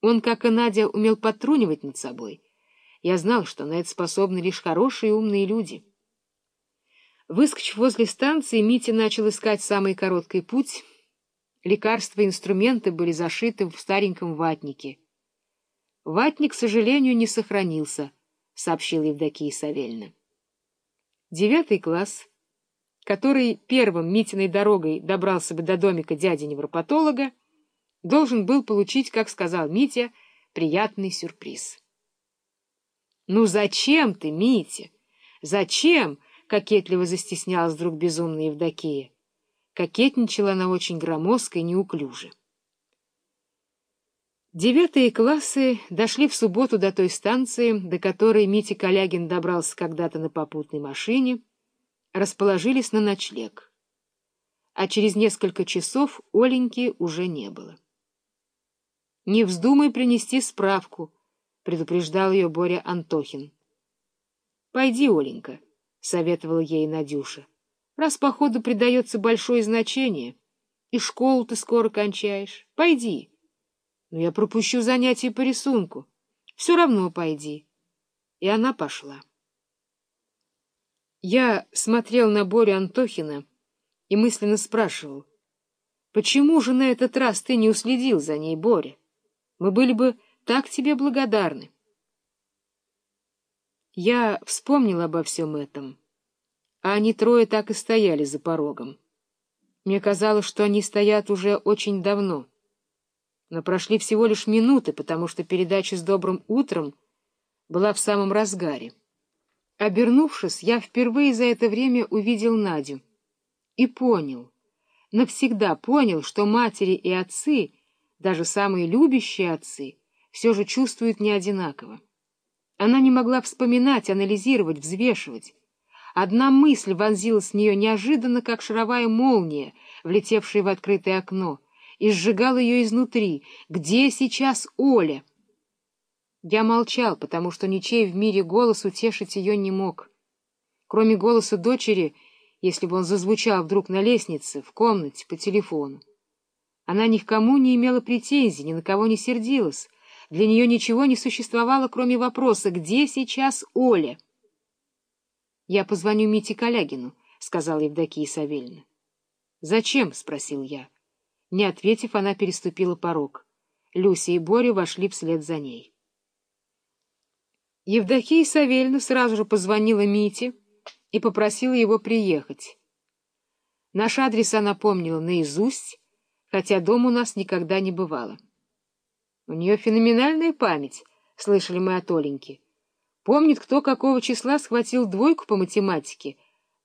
Он, как и Надя, умел подтрунивать над собой. Я знал, что на это способны лишь хорошие и умные люди. Выскочив возле станции, Митя начал искать самый короткий путь. Лекарства и инструменты были зашиты в стареньком ватнике. Ватник, к сожалению, не сохранился, — сообщил Евдокия Савельевна. Девятый класс, который первым Митиной дорогой добрался бы до домика дяди-невропатолога, должен был получить, как сказал Митя, приятный сюрприз. — Ну зачем ты, Митя? Зачем? — кокетливо застеснялась вдруг безумная Евдокия. Кокетничала она очень громоздко и неуклюже. Девятые классы дошли в субботу до той станции, до которой Митя Калягин добрался когда-то на попутной машине, расположились на ночлег. А через несколько часов Оленьки уже не было. — Не вздумай принести справку, — предупреждал ее Боря Антохин. — Пойди, Оленька, — советовала ей Надюша, — раз походу придается большое значение, и школу ты скоро кончаешь. Пойди. Но я пропущу занятия по рисунку. Все равно пойди. И она пошла. Я смотрел на Борю Антохина и мысленно спрашивал, почему же на этот раз ты не уследил за ней, Боря? Мы были бы так тебе благодарны. Я вспомнил обо всем этом, а они трое так и стояли за порогом. Мне казалось, что они стоят уже очень давно — но прошли всего лишь минуты, потому что передача с добрым утром была в самом разгаре. Обернувшись, я впервые за это время увидел Надю и понял, навсегда понял, что матери и отцы, даже самые любящие отцы, все же чувствуют не одинаково. Она не могла вспоминать, анализировать, взвешивать. Одна мысль вонзилась в нее неожиданно, как шаровая молния, влетевшая в открытое окно — и сжигал ее изнутри. Где сейчас Оля? Я молчал, потому что ничей в мире голос утешить ее не мог. Кроме голоса дочери, если бы он зазвучал вдруг на лестнице, в комнате, по телефону. Она ни к кому не имела претензий, ни на кого не сердилась. Для нее ничего не существовало, кроме вопроса, где сейчас Оля? — Я позвоню Мите Калягину, — сказала Евдокия Савельевна. — Зачем? — спросил я. Не ответив, она переступила порог. Люся и Боря вошли вслед за ней. Евдокия Савельевна сразу же позвонила Мите и попросила его приехать. Наш адрес она помнила наизусть, хотя дом у нас никогда не бывало. У нее феноменальная память, слышали мы от Оленьки. Помнит, кто какого числа схватил двойку по математике,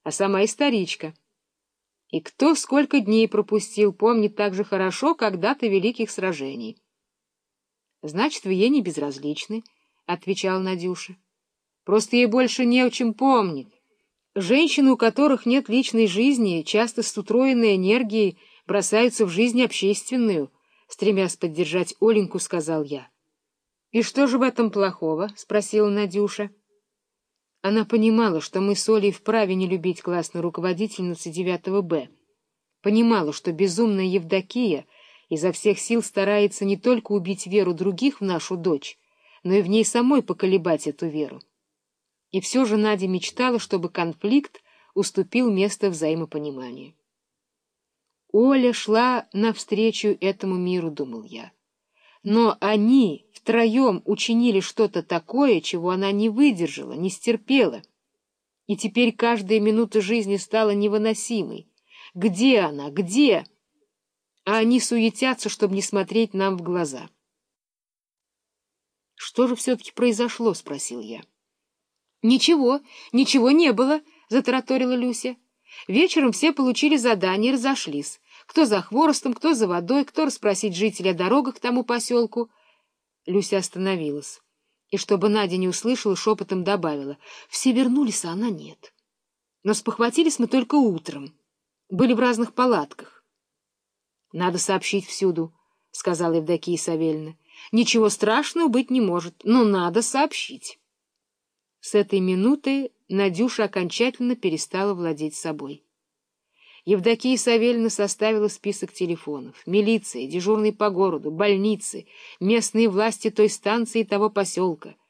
а сама историчка — и кто сколько дней пропустил, помнит так же хорошо когда-то великих сражений. — Значит, вы ей не безразличны, — отвечал Надюша. — Просто ей больше не о чем помнить. Женщины, у которых нет личной жизни, часто с утроенной энергией бросаются в жизнь общественную, — стремясь поддержать Оленьку, сказал я. — И что же в этом плохого? — спросила Надюша. — она понимала, что мы с Олей вправе не любить классную руководительницу 9 Б. Понимала, что безумная Евдокия изо всех сил старается не только убить веру других в нашу дочь, но и в ней самой поколебать эту веру. И все же Надя мечтала, чтобы конфликт уступил место взаимопониманию. Оля шла навстречу этому миру, думал я. Но они втроем учинили что-то такое, чего она не выдержала, не стерпела. И теперь каждая минута жизни стала невыносимой. Где она? Где? А они суетятся, чтобы не смотреть нам в глаза. — Что же все-таки произошло? — спросил я. — Ничего, ничего не было, — затараторила Люся. Вечером все получили задание и разошлись. Кто за хворостом, кто за водой, кто расспросить жителей о дорогах к тому поселку. Люся остановилась. И чтобы Надя не услышала, шепотом добавила. Все вернулись, а она нет. Но спохватились мы только утром. Были в разных палатках. — Надо сообщить всюду, — сказала Евдокия Савельевна. — Ничего страшного быть не может, но надо сообщить. С этой минуты Надюша окончательно перестала владеть собой. Евдокия Савельевна составила список телефонов. Милиция, дежурный по городу, больницы, местные власти той станции и того поселка —